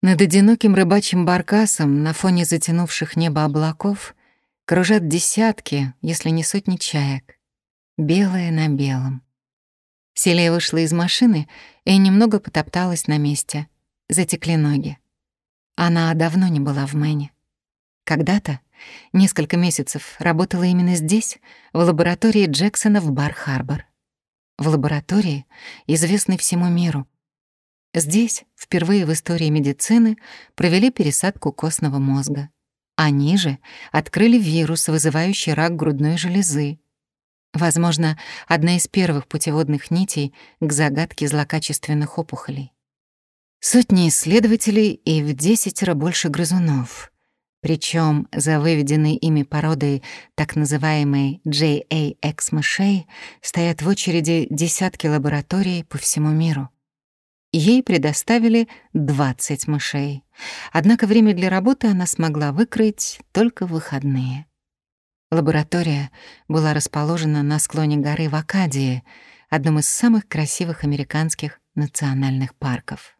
Над одиноким рыбачьим баркасом на фоне затянувших небо облаков кружат десятки, если не сотни чаек. Белое на белом. Селия вышла из машины и немного потопталась на месте. Затекли ноги. Она давно не была в Мэне. Когда-то, несколько месяцев, работала именно здесь, в лаборатории Джексона в Бар-Харбор. В лаборатории, известной всему миру — Здесь впервые в истории медицины провели пересадку костного мозга. Они же открыли вирус, вызывающий рак грудной железы. Возможно, одна из первых путеводных нитей к загадке злокачественных опухолей. Сотни исследователей и в десятеро больше грызунов. Причем за выведенной ими породой так называемой JAX-мышей стоят в очереди десятки лабораторий по всему миру. Ей предоставили 20 мышей. Однако время для работы она смогла выкроить только выходные. Лаборатория была расположена на склоне горы в Акадии, одном из самых красивых американских национальных парков.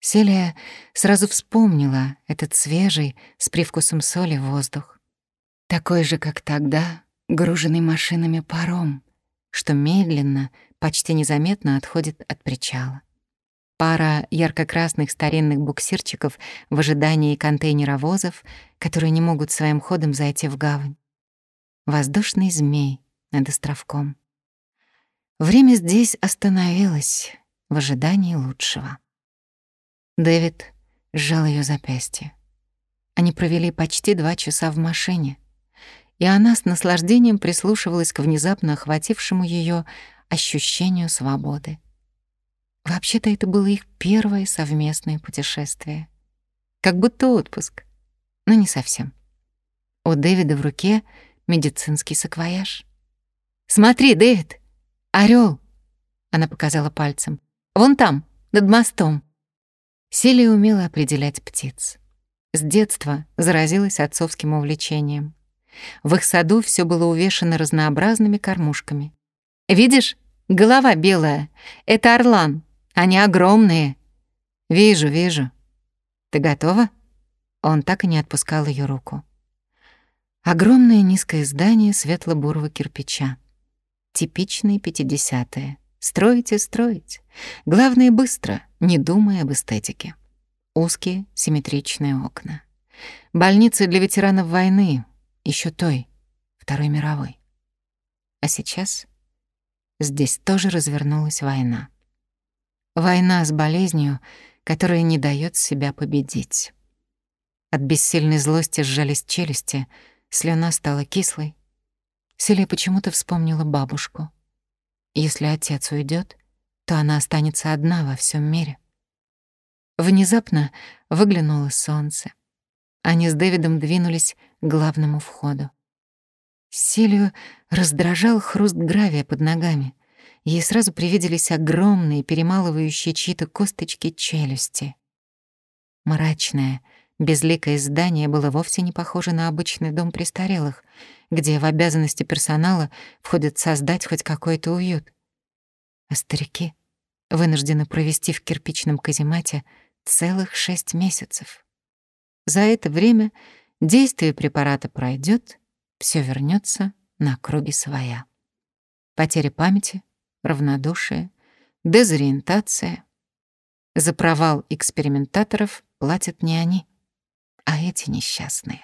Селия сразу вспомнила этот свежий, с привкусом соли воздух. Такой же, как тогда, груженный машинами паром, что медленно, почти незаметно отходит от причала. Пара ярко-красных старинных буксирчиков в ожидании контейнеровозов, которые не могут своим ходом зайти в гавань. Воздушный змей над островком. Время здесь остановилось в ожидании лучшего. Дэвид сжал ее запястье. Они провели почти два часа в машине, и она с наслаждением прислушивалась к внезапно охватившему ее ощущению свободы. Вообще-то это было их первое совместное путешествие. Как будто отпуск, но не совсем. У Дэвида в руке медицинский саквояж. «Смотри, Дэвид! орел! Она показала пальцем. «Вон там, над мостом!» Селия умела определять птиц. С детства заразилась отцовским увлечением. В их саду все было увешано разнообразными кормушками. «Видишь, голова белая — это орлан, они огромные. Вижу, вижу. Ты готова? Он так и не отпускал ее руку. Огромное низкое здание светло-бурого кирпича. Типичные пятидесятые. Строить и строить. Главное — быстро, не думая об эстетике. Узкие, симметричные окна. Больница для ветеранов войны, еще той, Второй мировой. А сейчас здесь тоже развернулась война. Война с болезнью, которая не дает себя победить. От бессильной злости сжались челюсти, слюна стала кислой. Селия почему-то вспомнила бабушку. Если отец уйдет, то она останется одна во всем мире. Внезапно выглянуло солнце. Они с Дэвидом двинулись к главному входу. Селию раздражал хруст гравия под ногами. Ей сразу привиделись огромные, перемалывающие чьи-то косточки челюсти. Мрачное, безликое здание было вовсе не похоже на обычный дом престарелых, где в обязанности персонала входит создать хоть какой-то уют. А старики вынуждены провести в кирпичном каземате целых шесть месяцев. За это время действие препарата пройдет, все вернется на круги своя. Потеря памяти, равнодушие, дезориентация. За провал экспериментаторов платят не они, а эти несчастные.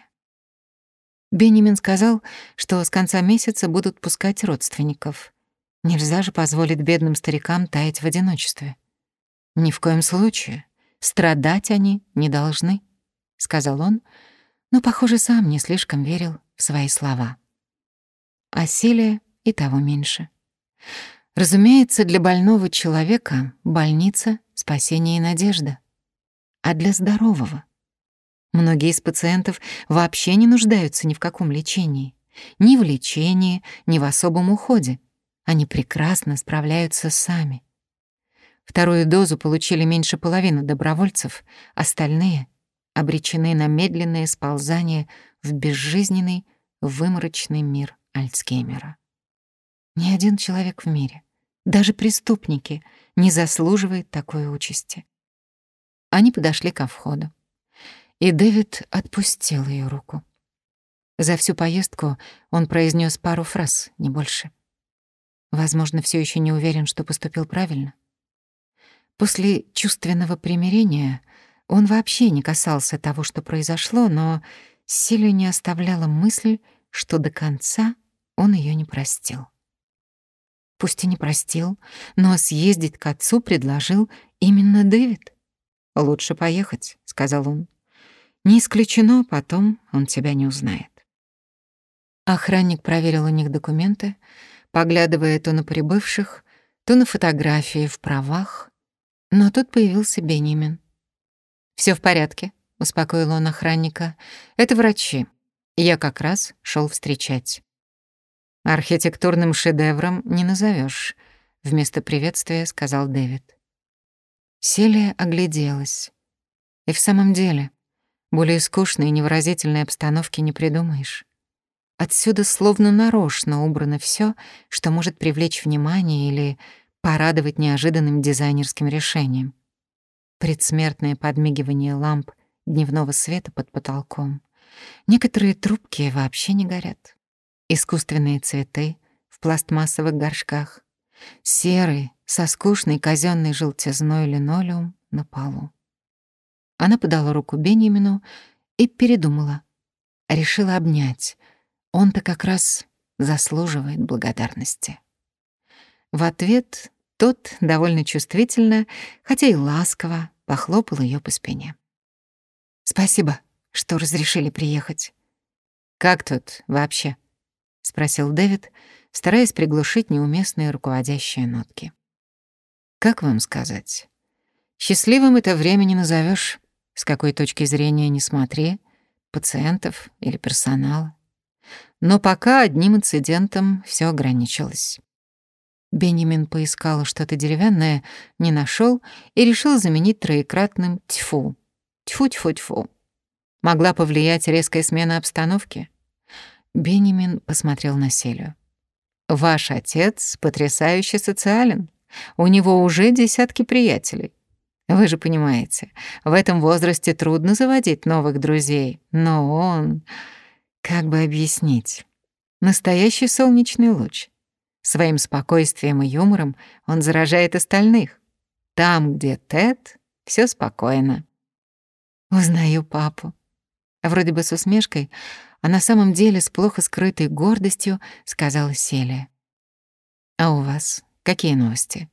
Бенемин сказал, что с конца месяца будут пускать родственников. Нельзя же позволить бедным старикам таять в одиночестве. Ни в коем случае. Страдать они не должны, — сказал он, но, похоже, сам не слишком верил в свои слова. А Силия и того меньше. Разумеется, для больного человека больница — спасение и надежда. А для здорового? Многие из пациентов вообще не нуждаются ни в каком лечении. Ни в лечении, ни в особом уходе. Они прекрасно справляются сами. Вторую дозу получили меньше половины добровольцев, остальные обречены на медленное сползание в безжизненный, выморочный мир Альцгеймера. Ни один человек в мире, даже преступники, не заслуживает такой участи. Они подошли ко входу. И Дэвид отпустил ее руку. За всю поездку он произнес пару фраз, не больше. Возможно, все еще не уверен, что поступил правильно. После чувственного примирения он вообще не касался того, что произошло, но Силю не оставляла мысль, что до конца он ее не простил. Пусть и не простил, но съездить к отцу предложил именно Дэвид. «Лучше поехать», — сказал он. «Не исключено, потом он тебя не узнает». Охранник проверил у них документы, поглядывая то на прибывших, то на фотографии в правах, но тут появился Бенjamin. Все в порядке», — успокоил он охранника. «Это врачи. Я как раз шел встречать». «Архитектурным шедевром не назовешь, вместо приветствия сказал Дэвид. Селия огляделась. И в самом деле, более скучной и невыразительной обстановки не придумаешь. Отсюда словно нарочно убрано все, что может привлечь внимание или порадовать неожиданным дизайнерским решением. Предсмертное подмигивание ламп дневного света под потолком. Некоторые трубки вообще не горят. Искусственные цветы в пластмассовых горшках. Серый, со скучной казенной желтизной линолеум на полу. Она подала руку Бенемину и передумала. Решила обнять, он-то как раз заслуживает благодарности. В ответ тот довольно чувствительно, хотя и ласково, похлопал ее по спине. «Спасибо, что разрешили приехать». «Как тут вообще?» — спросил Дэвид, стараясь приглушить неуместные руководящие нотки. «Как вам сказать? Счастливым это время не назовешь, с какой точки зрения не смотри, пациентов или персонала. Но пока одним инцидентом все ограничилось. Бенjamin поискал что-то деревянное, не нашел и решил заменить троекратным «тьфу». Тьфу-тьфу-тьфу. Могла повлиять резкая смена обстановки. Бенjamin посмотрел на Селю. «Ваш отец потрясающе социален. У него уже десятки приятелей. Вы же понимаете, в этом возрасте трудно заводить новых друзей, но он... Как бы объяснить? Настоящий солнечный луч. Своим спокойствием и юмором он заражает остальных. Там, где Тед, все спокойно. Узнаю папу. Вроде бы с усмешкой, а на самом деле с плохо скрытой гордостью сказала Селия. «А у вас какие новости?»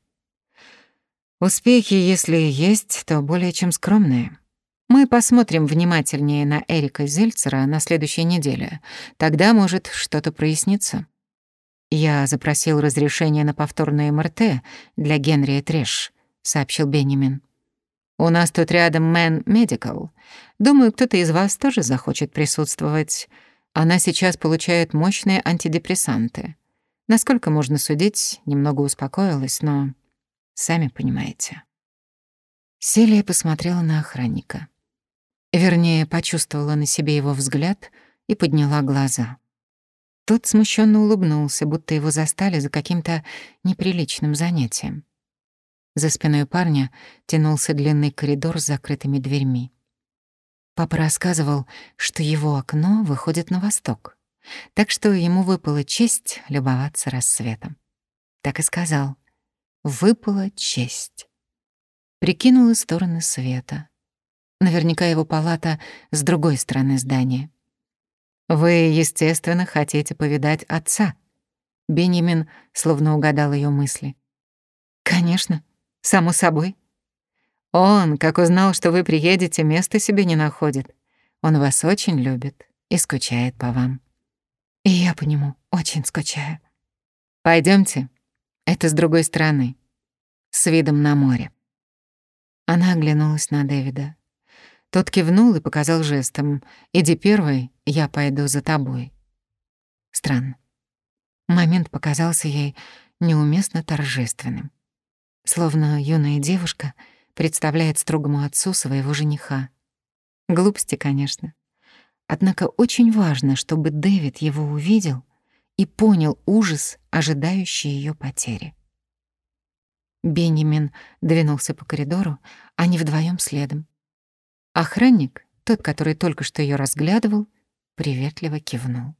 «Успехи, если есть, то более чем скромные. Мы посмотрим внимательнее на Эрика Зельцера на следующей неделе. Тогда, может, что-то прояснится. Я запросил разрешение на повторное МРТ для Генри Трэш, сообщил Бенджамин. У нас тут рядом Maine Medical. Думаю, кто-то из вас тоже захочет присутствовать. Она сейчас получает мощные антидепрессанты. Насколько можно судить, немного успокоилась, но сами понимаете. Селия посмотрела на охранника. Вернее, почувствовала на себе его взгляд и подняла глаза. Тот смущенно улыбнулся, будто его застали за каким-то неприличным занятием. За спиной парня тянулся длинный коридор с закрытыми дверьми. Папа рассказывал, что его окно выходит на восток, так что ему выпала честь любоваться рассветом. Так и сказал. Выпала честь. Прикинула стороны света. Наверняка его палата с другой стороны здания. «Вы, естественно, хотите повидать отца». Бенjamin словно угадал ее мысли. «Конечно, само собой. Он, как узнал, что вы приедете, места себе не находит. Он вас очень любит и скучает по вам. И я по нему очень скучаю. Пойдемте, это с другой стороны, с видом на море». Она оглянулась на Дэвида. Тот кивнул и показал жестом. «Иди первый, я пойду за тобой». Странно. Момент показался ей неуместно торжественным. Словно юная девушка представляет строгому отцу своего жениха. Глупости, конечно. Однако очень важно, чтобы Дэвид его увидел и понял ужас, ожидающий ее потери. Бенjamin двинулся по коридору, они вдвоем следом. Охранник, тот, который только что ее разглядывал, приветливо кивнул.